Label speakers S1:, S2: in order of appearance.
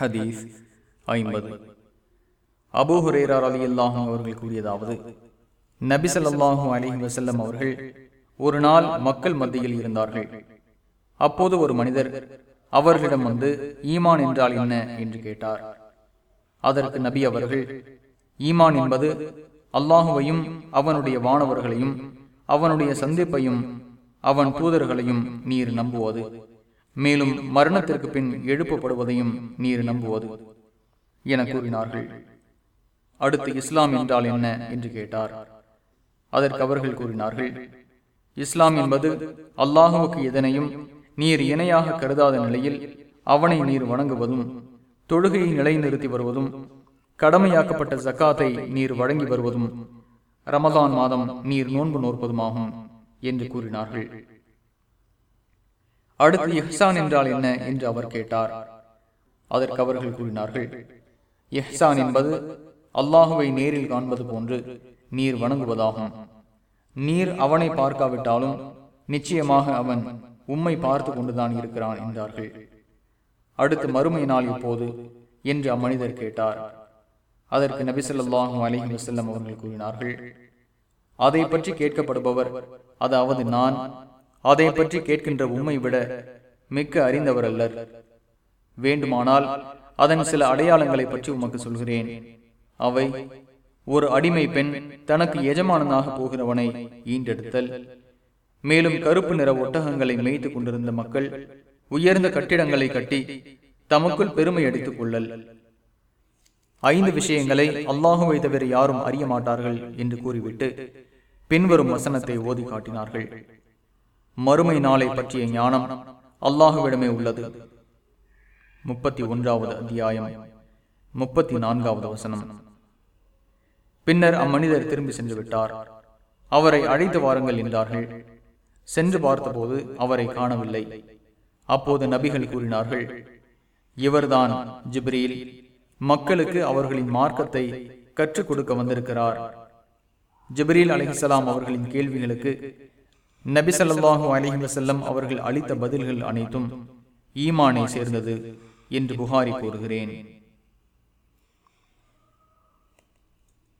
S1: ஹதீஸ் ஐம்பது. அபூ ஹுரேரார் அலி அல்லாஹும் அவர்கள் கூறியதாவது நபி அலிஹி வசல்லம் அவர்கள் ஒரு நாள் மக்கள் மத்தியில் இருந்தார்கள். அப்போது ஒரு மனிதர் அவர்களிடம் வந்து ஈமான் என்றால் என்ன? என்று கேட்டார். அதற்கு நபி அவர்கள் ஈமான் என்பது அல்லாஹுவையும் அவனுடைய வானவர்களையும் அவனுடைய சந்திப்பையும் அவன் தூதர்களையும் நீர் நம்புவது. மேலும் மரணத்திற்கு பின் எழுப்பப்படுவதையும் நீர் நம்புவது. என கூறினார்கள். அடுத்து இஸ்லாம் என்றால் என்ன? என்று கேட்டார். அதற்கு அவர்கள் கூறினார்கள். இஸ்லாம் என்பது அல்லாஹுவுக்கு எதனையும் நீர் இணையாக கருதாத நிலையில் அவனை நீர் வணங்குவதும் தொழுகையை நிலைநிறுத்தி வருவதும் கடமையாக்கப்பட்ட ஜக்காத்தை நீர் வழங்கி வருவதும் ரமதான் மாதம் நீர் நோன்பு நோற்பதுமாகும் என்று கூறினார்கள். அடுத்து இஹ்சான் என்றால் என்ன என்று அவர் கேட்டார். அதற்கு அவர்கள் கூறினார்கள் இஹ்சான் என்பது அல்லாஹுவை நேரில் காண்பது போன்று நீர் வணங்குவதாகும். நீர் அவனை பார்க்காவிட்டாலும் நிச்சயமாக அவன் உம்மை பார்த்து கொண்டுதான் இருக்கிறான் என்றார்கள். அடுத்து மறுமை நாள் இப்போது என்று அம்மனிதர் கேட்டார். அதற்கு நபிசல்லாஹு அலஹி வசல்லம் அவர்கள் கூறினார்கள் அதை பற்றி கேட்கப்படுபவர் அதாவது நான் அதை பற்றி கேட்கின்ற உண்மை விட மிக்க அறிந்தவர் அல்லர் வேண்டுமானால் அதன் சில அடையாளங்களை பற்றி உமக்கு சொல்கிறேன். அவை ஒரு அடிமை பெண் தனக்கு எஜமானனாக போகிறவனை ஈண்டெடுத்தல் மேலும் கருப்பு நிற ஒட்டகங்களை மேய்த்து கொண்டிருந்த மக்கள் உயர்ந்த கட்டிடங்களை கட்டி தமக்குள் பெருமை அடித்துக் கொள்ளல். ஐந்து விஷயங்களை அல்லாஹுவை தவிர யாரும் அறிய மாட்டார்கள் என்று கூறிவிட்டு பின்வரும் வசனத்தை ஓதி காட்டினார்கள். மறுமை நாளை பற்றிய ஞானம் அல்லாஹுவிடமே உள்ளது. முப்பத்தி ஒன்றாவது அத்தியாயம். முப்பத்தி நான்காவது வசனம். பின்னர் அம்மனிதர் திரும்பி சென்று விட்டார். அவரை அழைத்து வாருங்கள் என்றார்கள். சென்று பார்த்தபோது அவரை காணவில்லை. அப்போது நபிகள் கூறினார்கள் இவர்தான் ஜிப்ரீல். மக்களுக்கு அவர்களின் மார்க்கத்தை கற்றுக் கொடுக்க வந்திருக்கிறார். ஜிப்ரீல் அலிஹலாம் அவர்களின் கேள்விகளுக்கு நபி சல்லாஹூ அலிஹி வசல்லம் அவர்கள் அளித்த பதில்கள் அனைத்தும் ஈமானை சேர்ந்தது என்று புகாரி கூறுகிறேன்.